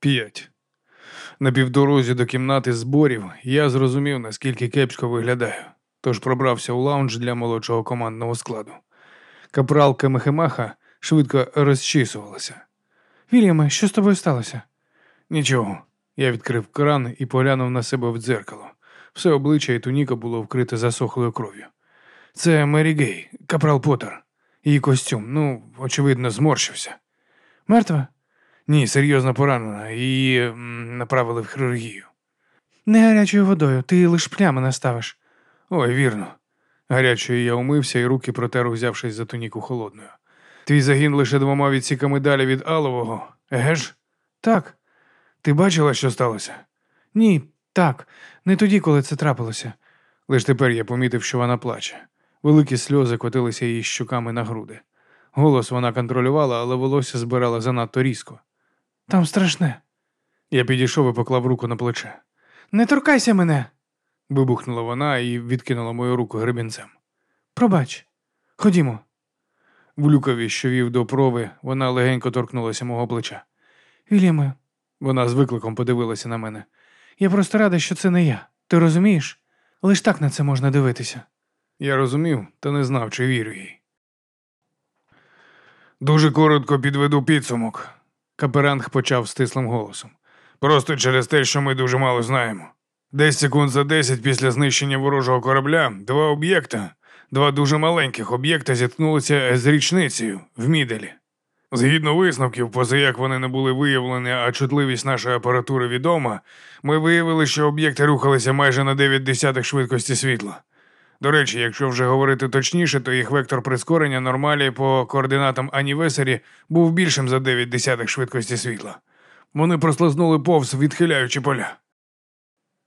П'ять. На півдорозі до кімнати зборів я зрозумів, наскільки кепсько виглядаю, тож пробрався у лаунж для молодшого командного складу. Капралка Мехемаха швидко розчісувалася. Вільяме, що з тобою сталося? Нічого. Я відкрив кран і поглянув на себе в дзеркало. Все обличчя і туніка було вкрите засохлою кров'ю. Це Мері Гей, капрал Поттер. Її костюм, ну, очевидно, зморщився. Мертва? Ні, серйозно поранена. Її направили в хірургію. Не гарячою водою, ти лиш плями наставиш. Ой, вірно. Гарячою я умився і руки протер, взявшись за туніку холодною. Твій загін лише двома відсіками далі від Алового, еге ж? Так. Ти бачила, що сталося? Ні, так. Не тоді, коли це трапилося. Лиш тепер я помітив, що вона плаче. Великі сльози котилися її щуками на груди. Голос вона контролювала, але волосся збирала занадто різко. Там страшне. Я підійшов і поклав руку на плече. Не торкайся мене. Вибухнула вона і відкинула мою руку гребінцем. Пробач. Ходімо. В люкові, що вів до прови, вона легенько торкнулася мого плеча. Вільяме, Вона з викликом подивилася на мене. я просто рада, що це не я. Ти розумієш? Лиш так на це можна дивитися. Я розумів, та не знав, чи вірю їй. Дуже коротко підведу підсумок. Каперанг почав стислим голосом. Просто через те, що ми дуже мало знаємо. Десь секунд за десять після знищення ворожого корабля два об'єкта, два дуже маленьких об'єкта зіткнулися з річницею в міделі. Згідно висновків, поза як вони не були виявлені, а чутливість нашої апаратури відома, ми виявили, що об'єкти рухалися майже на 9 десятих швидкості світла. До речі, якщо вже говорити точніше, то їх вектор прискорення нормалі по координатам анівесарі був більшим за 9 десятих швидкості світла. Вони прослизнули повз, відхиляючи поля.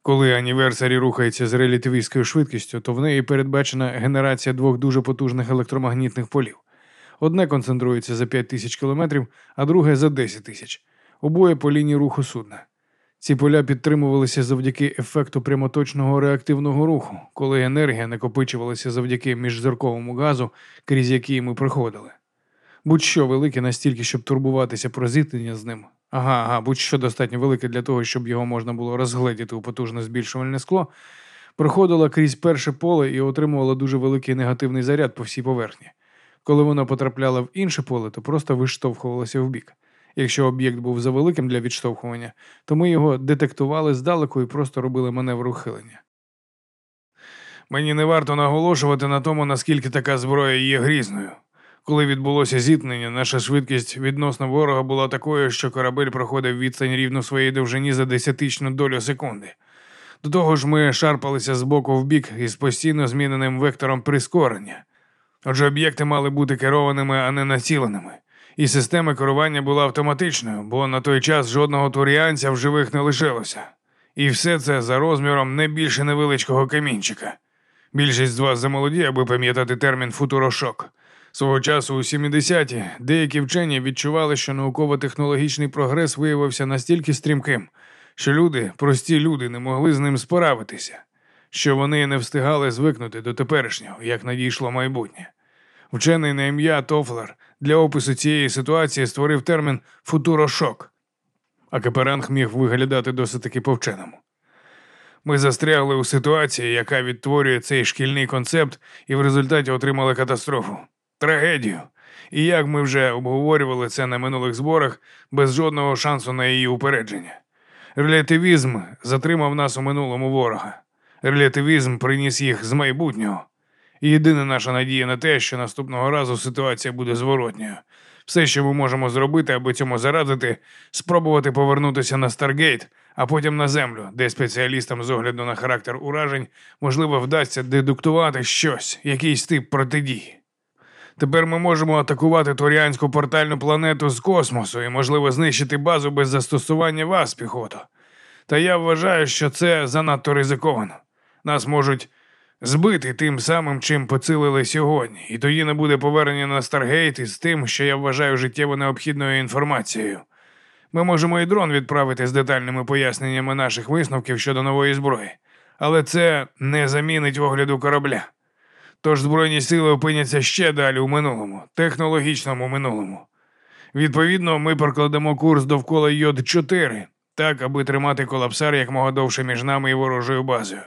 Коли аніверсарі рухається з релятивістською швидкістю, то в неї передбачена генерація двох дуже потужних електромагнітних полів. Одне концентрується за 5 тисяч кілометрів, а друге за 10 тисяч. Обоє по лінії руху судна. Ці поля підтримувалися завдяки ефекту прямоточного реактивного руху, коли енергія накопичувалася завдяки міжзірковому газу, крізь який ми проходили. Будь-що велике настільки, щоб турбуватися про зіткнення з ним. Ага, ага, будь-що достатньо велике для того, щоб його можна було розгледіти у потужне збільшувальне скло, проходила крізь перше поле і отримувала дуже великий негативний заряд по всій поверхні. Коли воно потрапляло в інше поле, то просто виштовхувалося вбік. Якщо об'єкт був завеликим для відштовхування, то ми його детектували здалеку і просто робили маневр ухилення. Мені не варто наголошувати на тому, наскільки така зброя є грізною. Коли відбулося зіткнення, наша швидкість відносно ворога була такою, що корабель проходив відстань рівно своїй довжині за десятичну долю секунди. До того ж, ми шарпалися з боку в бік із постійно зміненим вектором прискорення. Отже, об'єкти мали бути керованими, а не націленими. І система керування була автоматичною, бо на той час жодного туріанця в живих не лишилося. І все це за розміром не більше невеличкого камінчика. Більшість з вас замолоді, аби пам'ятати термін футурошок. Свого часу у 70-ті деякі вчені відчували, що науково-технологічний прогрес виявився настільки стрімким, що люди, прості люди, не могли з ним справитися, що вони не встигали звикнути до теперішнього, як надійшло майбутнє. Вчений на ім'я Тофлер для опису цієї ситуації створив термін футурошок, а Каперанг міг виглядати досить таки повченому. Ми застрягли у ситуації, яка відтворює цей шкільний концепт, і в результаті отримали катастрофу, трагедію. І як ми вже обговорювали це на минулих зборах, без жодного шансу на її упередження. Релятивізм затримав нас у минулому ворога. Релятивізм приніс їх з майбутнього. І єдина наша надія на те, що наступного разу ситуація буде зворотньою. Все, що ми можемо зробити, аби цьому зарадити, спробувати повернутися на Старгейт, а потім на землю, де спеціалістам з огляду на характер уражень можливо вдасться дедуктувати щось, якийсь тип протидії. Тепер ми можемо атакувати Торіанську портальну планету з космосу і, можливо, знищити базу без застосування вас, піхото. Та я вважаю, що це занадто ризиковано. Нас можуть збити тим самим, чим поцілили сьогодні, і тоді не буде повернення на Старгейт із тим, що я вважаю життєво необхідною інформацією. Ми можемо і дрон відправити з детальними поясненнями наших висновків щодо нової зброї, але це не замінить огляду корабля. Тож Збройні сили опиняться ще далі у минулому, технологічному минулому. Відповідно, ми прокладемо курс довкола Йод 4 так, аби тримати колапсар якмога довше між нами і ворожою базою.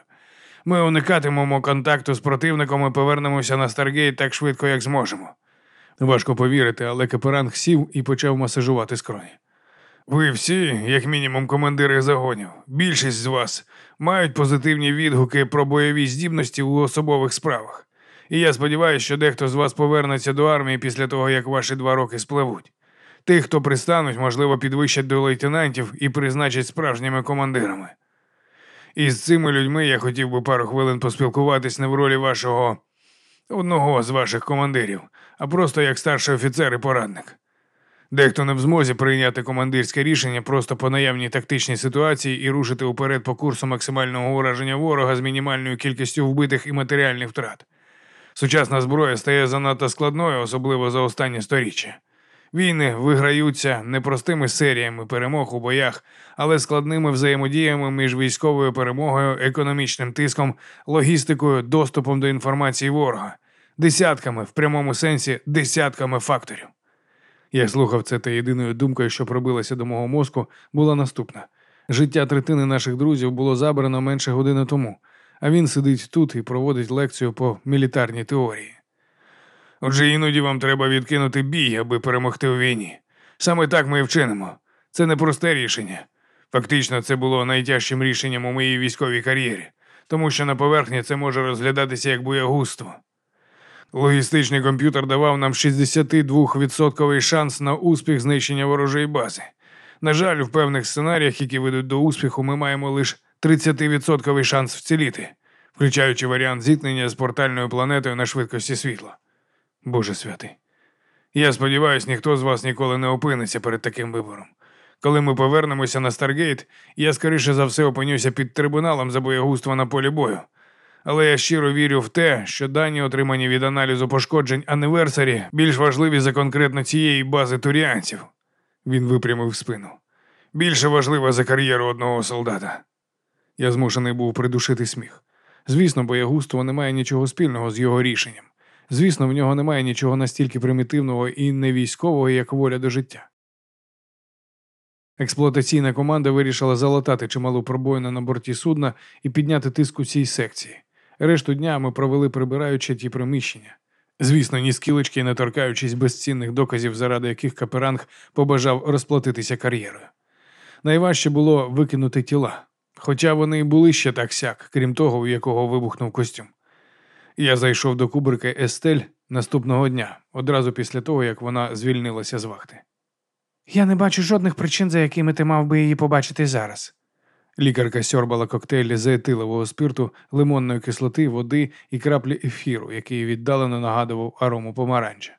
Ми уникатимемо контакту з противником і повернемося на Старгейт так швидко, як зможемо. Важко повірити, але Каперанг сів і почав масажувати скроні. Ви всі, як мінімум, командири загонів, більшість з вас мають позитивні відгуки про бойові здібності у особових справах. І я сподіваюся, що дехто з вас повернеться до армії після того, як ваші два роки спливуть. Тих, хто пристануть, можливо, підвищать до лейтенантів і призначать справжніми командирами. І з цими людьми я хотів би пару хвилин поспілкуватись не в ролі вашого одного з ваших командирів, а просто як старший офіцер і порадник. Дехто не в змозі прийняти командирське рішення просто по наявній тактичній ситуації і рушити уперед по курсу максимального ураження ворога з мінімальною кількістю вбитих і матеріальних втрат. Сучасна зброя стає занадто складною, особливо за останні сторіччя. Війни виграються не простими серіями перемог у боях, але складними взаємодіями між військовою перемогою, економічним тиском, логістикою, доступом до інформації ворога, десятками в прямому сенсі десятками факторів. Я слухав це та єдиною думкою, що пробилася до мого мозку, була наступна: життя третини наших друзів було забрано менше години тому, а він сидить тут і проводить лекцію по мілітарній теорії. Отже, іноді вам треба відкинути бій, аби перемогти у війні. Саме так ми і вчинимо. Це не просте рішення. Фактично, це було найтяжчим рішенням у моїй військовій кар'єрі, тому що на поверхні це може розглядатися як боягузтво. Логістичний комп'ютер давав нам 62% шанс на успіх знищення ворожої бази. На жаль, в певних сценаріях, які ведуть до успіху, ми маємо лише 30% шанс вціліти, включаючи варіант зіткнення з портальною планетою на швидкості світла. Боже святий. Я сподіваюся, ніхто з вас ніколи не опиниться перед таким вибором. Коли ми повернемося на Старгейт, я скоріше за все опинюся під трибуналом за боягузтво на полі бою. Але я щиро вірю в те, що дані, отримані від аналізу пошкоджень Аніверсарі, більш важливі за конкретно цієї бази тауріанців. Він випрямив спину. Більше важлива за кар'єру одного солдата. Я змушений був придушити сміх. Звісно, боягузтво не має нічого спільного з його рішенням. Звісно, в нього немає нічого настільки примітивного і не військового, як воля до життя. Експлуатаційна команда вирішила залатати чималу пробоїну на борті судна і підняти тиск у цій секції. Решту дня ми провели прибираючи ті приміщення. Звісно, ні скілечки, не торкаючись безцінних доказів, заради яких Каперанг побажав розплатитися кар'єрою. Найважче було викинути тіла, хоча вони й були ще так сяк, крім того, у якого вибухнув костюм. Я зайшов до кубрики Естель наступного дня, одразу після того, як вона звільнилася з вахти. Я не бачу жодних причин, за якими ти мав би її побачити зараз. Лікарка сьорбала коктейлі з етилового спирту, лимонної кислоти, води і краплі ефіру, який віддалено нагадував арому помаранча.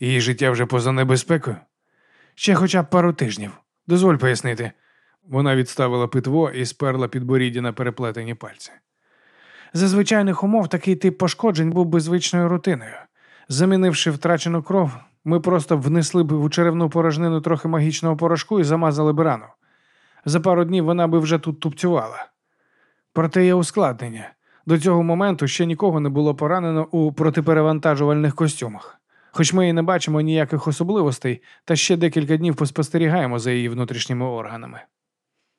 Її життя вже поза небезпекою? Ще хоча б пару тижнів. Дозволь пояснити. Вона відставила питво і сперла підборіддя на переплетені пальці. За звичайних умов такий тип пошкоджень був би звичною рутиною. Замінивши втрачену кров, ми просто внесли б у черевну порожнину трохи магічного порошку і замазали б рану. За пару днів вона би вже тут тупцювала. Проте є ускладнення. До цього моменту ще нікого не було поранено у протиперевантажувальних костюмах. Хоч ми і не бачимо ніяких особливостей, та ще декілька днів поспостерігаємо за її внутрішніми органами.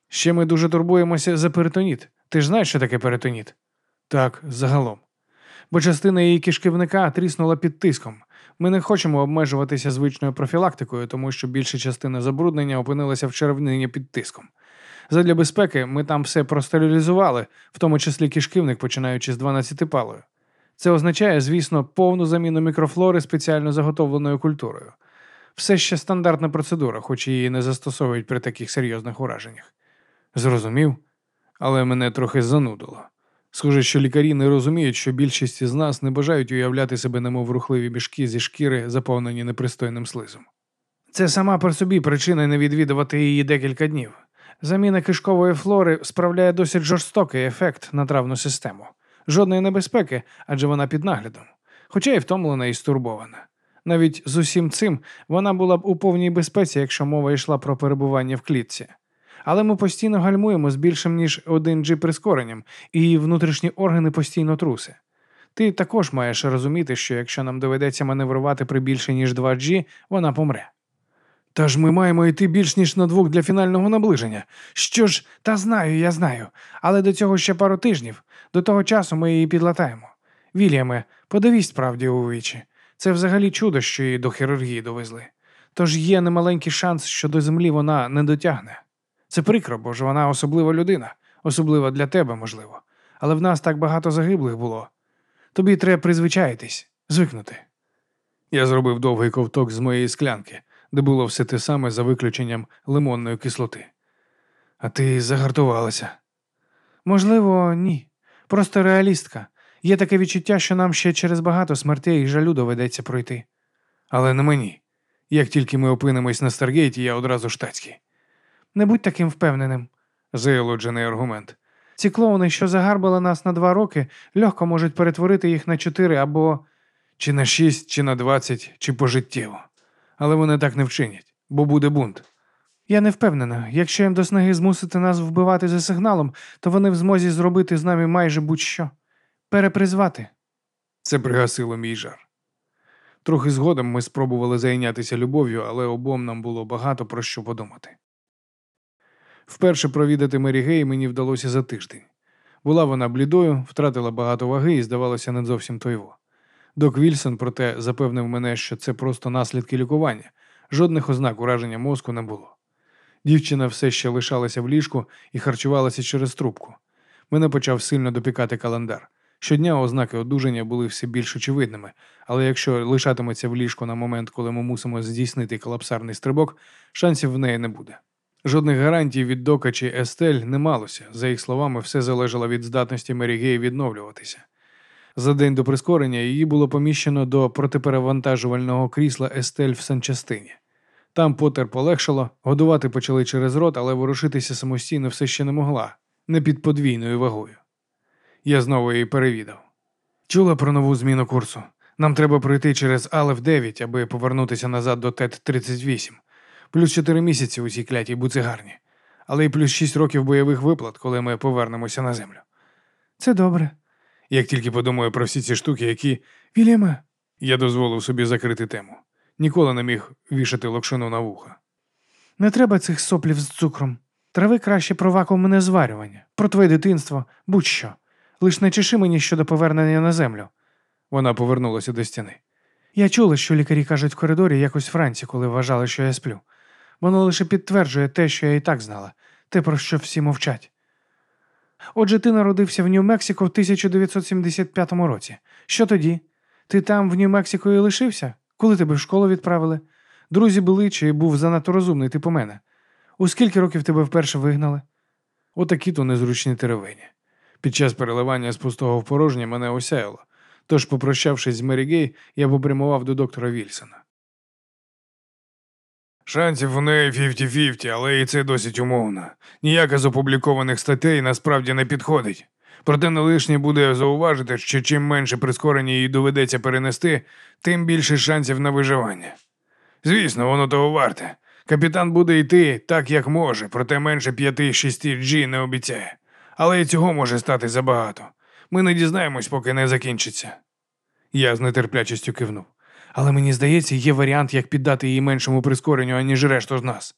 Ще ми дуже турбуємося за перитоніт. Ти ж знаєш, що таке перитоніт? Так, загалом. Бо частина її кишківника тріснула під тиском. Ми не хочемо обмежуватися звичною профілактикою, тому що більша частина забруднення опинилася в червнині під тиском. Задля безпеки ми там все простерилізували, в тому числі кишківник, починаючи з 12-палою. Це означає, звісно, повну заміну мікрофлори спеціально заготовленою культурою. Все ще стандартна процедура, хоч її не застосовують при таких серйозних ураженнях. Зрозумів, але мене трохи занудило. Схоже, що лікарі не розуміють, що більшість із нас не бажають уявляти себе немов рухливі мішки зі шкіри, заповнені непристойним слизом. Це сама по собі причина не відвідувати її декілька днів. Заміна кишкової флори справляє досить жорстокий ефект на травну систему. Жодної небезпеки, адже вона під наглядом, хоча й втомлена і стурбована. Навіть з усім цим вона була б у повній безпеці, якщо мова йшла про перебування в клітці. Але ми постійно гальмуємо з більшим ніж один g прискоренням, і внутрішні органи постійно труси. Ти також маєш розуміти, що якщо нам доведеться маневрувати при більше ніж 2G, вона помре. Та ж ми маємо йти більш ніж на двох для фінального наближення. Що ж, та знаю, я знаю. Але до цього ще пару тижнів. До того часу ми її підлатаємо. Вільяме, подивісь правді у вічі. Це взагалі чудо, що її до хірургії довезли. Тож є немаленький шанс, що до землі вона не дотягне. Це прикро, бо ж вона особлива людина, особлива для тебе, можливо. Але в нас так багато загиблих було. Тобі треба призвичаїтись, звикнути. Я зробив довгий ковток з моєї склянки, де було все те саме за виключенням лимонної кислоти. А ти загартувалася? Можливо, ні. Просто реалістка. Є таке відчуття, що нам ще через багато смертей і жалю доведеться пройти. Але не мені. Як тільки ми опинимось на Старгейті, я одразу штатський. Не будь таким впевненим, заялоджений аргумент. Ці клоуни, що загарбали нас на два роки, легко можуть перетворити їх на чотири або чи на шість, чи на двадцять, чи пожиттєво. Але вони так не вчинять, бо буде бунт. Я не впевнена. Якщо їм до снаги змусити нас вбивати за сигналом, то вони в змозі зробити з нами майже будь-що. Перепризвати. Це пригасило мій жар. Трохи згодом ми спробували зайнятися любов'ю, але обом нам було багато про що подумати. Вперше провідати Мері Гей мені вдалося за тиждень. Була вона блідою, втратила багато ваги і, здавалося, не зовсім тойво. Док Вільсон, проте, запевнив мене, що це просто наслідки лікування, жодних ознак ураження мозку не було. Дівчина все ще лишалася в ліжку і харчувалася через трубку. Мене почав сильно допікати календар. Щодня ознаки одужання були все більш очевидними, але якщо лишатиметься в ліжку на момент, коли ми мусимо здійснити колапсарний стрибок, шансів в неї не буде. Жодних гарантій від Дока чи Естель не малося. За їх словами, все залежало від здатності Мері Гей відновлюватися. За день до прискорення її було поміщено до протиперевантажувального крісла Естель в санчастині. Там Потер полегшало, годувати почали через рот, але ворушитися самостійно все ще не могла, не під подвійною вагою. Я знову її перевідав. Чула про нову зміну курсу. Нам треба пройти через Алеф 9, аби повернутися назад до Тет 38 плюс 4 місяці у цій клятій буцигарні, але й плюс 6 років бойових виплат, коли ми повернемося на землю. Це добре. Як тільки подумаю про всі ці штуки, які. Вільяме, я дозволив собі закрити тему. Ніколи не міг вішати локшину на вуха. Не треба цих соплів з цукром. Трави краще про вакуумне зварювання, про твоє дитинство, будь-що. Лиш не чеши мені щодо повернення на землю. Вона повернулася до стіни. Я чула, що лікарі кажуть в коридорі якось вранці, коли вважали, що я сплю. Воно лише підтверджує те, що я і так знала, те, про що всі мовчать. Отже, ти народився в Нью-Мексико в 1975 році. Що тоді? Ти там в Нью-Мексико і лишився? Коли тебе в школу відправили? Друзі були чи був занадто розумний типу мене? У скільки років тебе вперше вигнали? Отакі то незручні теревені. Під час переливання з пустого в порожнє мене осяяло. Тож, попрощавшись з Мері Гей, я попрямував до доктора Вільсона. Шансів у неї 50-50, але і це досить умовно. Ніяка з опублікованих статей насправді не підходить. Проте не лишнє буде зауважити, що чим менше прискорення їй доведеться перенести, тим більше шансів на виживання. Звісно, воно того варте. Капітан буде йти так, як може, проте менше 5-6 G не обіцяє. Але і цього може стати забагато. Ми не дізнаємось, поки не закінчиться. Я з нетерплячістю кивнув. Але мені здається, є варіант, як піддати її меншому прискоренню, аніж решту з нас.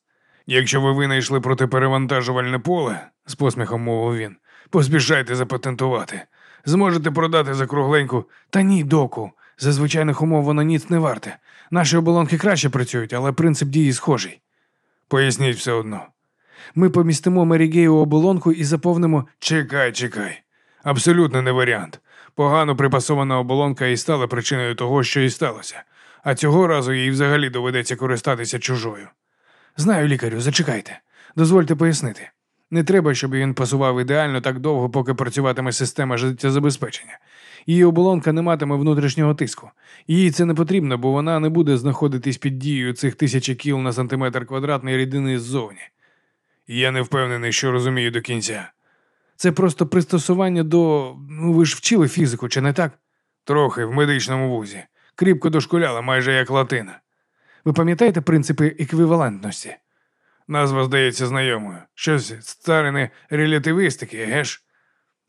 Якщо ви винайшли протиперевантажувальне поле, з посміхом мовив він, поспішайте запатентувати. Зможете продати за кругленьку. Та ні, доку. За звичайних умов воно ніц не варте. Наші оболонки краще працюють, але принцип дії схожий. Поясніть все одно. Ми помістимо Мерігею оболонку і заповнимо. Чекай, чекай. Абсолютно не варіант. Погано припасована оболонка і стала причиною того, що і сталося, а цього разу їй взагалі доведеться користатися чужою. Знаю, лікарю, зачекайте. Дозвольте пояснити. Не треба, щоб він пасував ідеально так довго, поки працюватиме система життєзабезпечення. Її оболонка не матиме внутрішнього тиску. Їй це не потрібно, бо вона не буде знаходитись під дією цих тисячі кіл на сантиметр квадратної рідини ззовні. Я не впевнений, що розумію до кінця. Це просто пристосування до. Ну, ви ж вчили фізику, чи не так? Трохи в медичному вузі. Кріпко дошкуляла, майже як латина. Ви пам'ятаєте принципи еквівалентності? Назва здається знайомою. Щось з царини релятивістики, геш?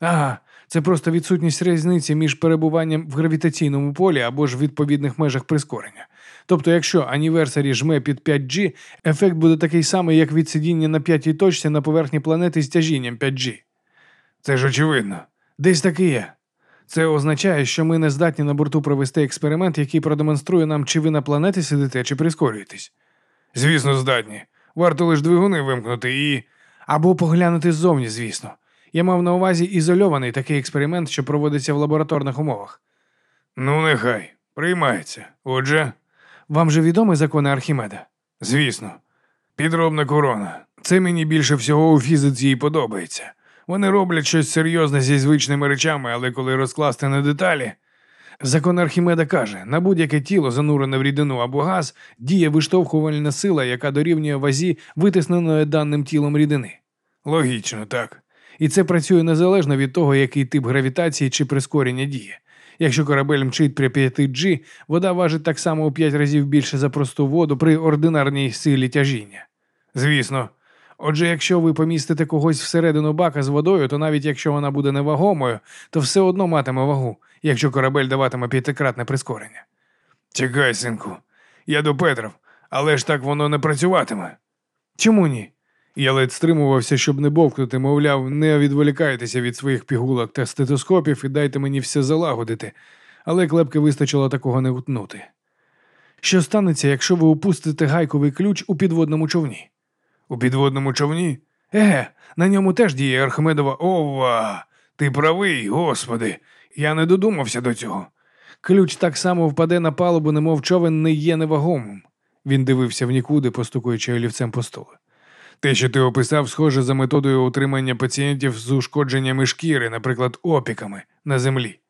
Ага, Це просто відсутність різниці між перебуванням в гравітаційному полі або ж в відповідних межах прискорення. Тобто, якщо аніверсарі жме під 5G, ефект буде такий самий, як від сидіння на п'ятій точці на поверхні планети з тяжінням 5G. Це ж очевидно. Десь таки є. Це означає, що ми не здатні на борту провести експеримент, який продемонструє нам, чи ви на планеті сидите, чи прискорюєтесь. Звісно, здатні. Варто лише двигуни вимкнути і. Або поглянути ззовні, звісно. Я мав на увазі ізольований такий експеримент, що проводиться в лабораторних умовах. Ну, нехай, приймається. Отже, Вам же відомі закони Архімеда? звісно, підробна корона. Це мені більше всього у фізиці і подобається. Вони роблять щось серйозне зі звичними речами, але коли розкласти на деталі. Закон Архімеда каже, на будь-яке тіло, занурене в рідину або газ, діє виштовхувальна сила, яка дорівнює вазі витисненої даним тілом рідини. Логічно, так. І це працює незалежно від того, який тип гравітації чи прискорення діє. Якщо корабель мчить при 5G, вода важить так само у 5 разів більше за просту воду при ординарній силі тяжіння. Звісно, Отже, якщо ви помістите когось всередину бака з водою, то навіть якщо вона буде невагомою, то все одно матиме вагу, якщо корабель даватиме п'ятикратне прискорення. чекай, синку. Я до Петров, але ж так воно не працюватиме. Чому ні? Я ледь стримувався, щоб не бовкнути, мовляв, не відволікайтеся від своїх пігулок та стетоскопів і дайте мені все залагодити, але клепки вистачило такого не утнути. Що станеться, якщо ви упустите гайковий ключ у підводному човні? У підводному човні? Еге, на ньому теж діє. Архмедова Ова. Ти правий, господи. Я не додумався до цього. Ключ так само впаде на палубу, немов човен не є невагомим. Він дивився в нікуди, постукуючи олівцем по столу. Те, що ти описав, схоже за методою утримання пацієнтів з ушкодженнями шкіри, наприклад, опіками на землі.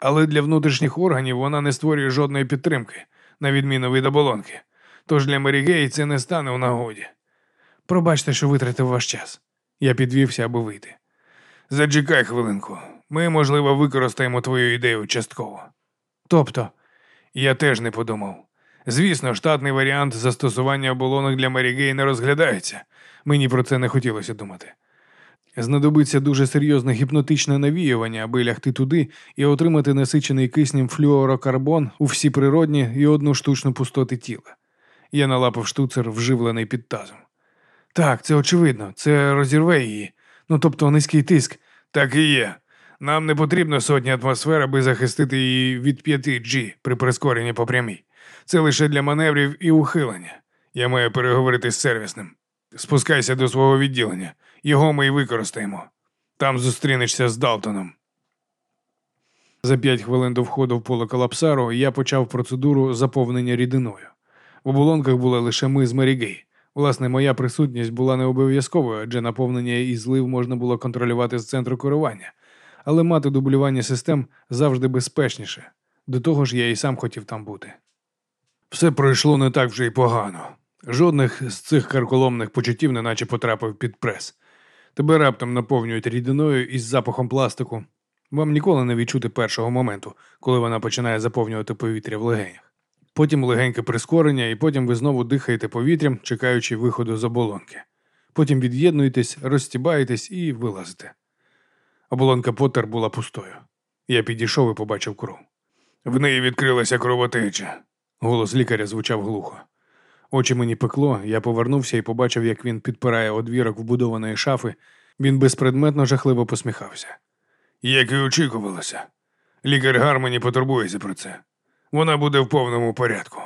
Але для внутрішніх органів вона не створює жодної підтримки, на відміну від оболонки. Тож для Мерігей це не стане у нагоді. Пробачте, що витратив ваш час. Я підвівся, аби вийти. Зачекай хвилинку. Ми, можливо, використаємо твою ідею частково. Тобто, Я теж не подумав. Звісно, штатний варіант застосування оболонок для Мерігей не розглядається. Мені про це не хотілося думати. Знадобиться дуже серйозне гіпнотичне навіювання, аби лягти туди і отримати насичений киснем флюорокарбон у всі природні і одну штучну пустоти тіла. Я налапав штуцер, вживлений під тазом. Так, це очевидно, це розірве її. Ну тобто низький тиск. Так і є. Нам не потрібно сотні атмосфер, аби захистити її від 5G при прискоренні по прямій. Це лише для маневрів і ухилення. Я маю переговорити з сервісним. Спускайся до свого відділення. Його ми й використаємо. Там зустрінешся з Далтоном. За п'ять хвилин до входу в поле колапсару я почав процедуру заповнення рідиною. В оболонках були лише ми з Мерігей. Власне, моя присутність була не обов'язковою, адже наповнення і злив можна було контролювати з центру керування, але мати дублювання систем завжди безпечніше. До того ж, я і сам хотів там бути. Все пройшло не так вже й погано. Жодних з цих карколомних почуттів неначе потрапив під прес. Тебе раптом наповнюють рідиною із запахом пластику. Вам ніколи не відчути першого моменту, коли вона починає заповнювати повітря в легенях. Потім легеньке прискорення, і потім ви знову дихаєте повітрям, чекаючи виходу з оболонки. Потім від'єднуєтесь, розстібаєтесь і вилазите. Оболонка Поттер була пустою. Я підійшов і побачив кров. В неї відкрилася кровотеча. Голос лікаря звучав глухо. Очі мені пекло, я повернувся і побачив, як він підпирає одвірок вбудованої шафи. Він безпредметно жахливо посміхався. Як і очікувалося. Лікар Гармоні потурбується про це. Вона буде в повному порядку.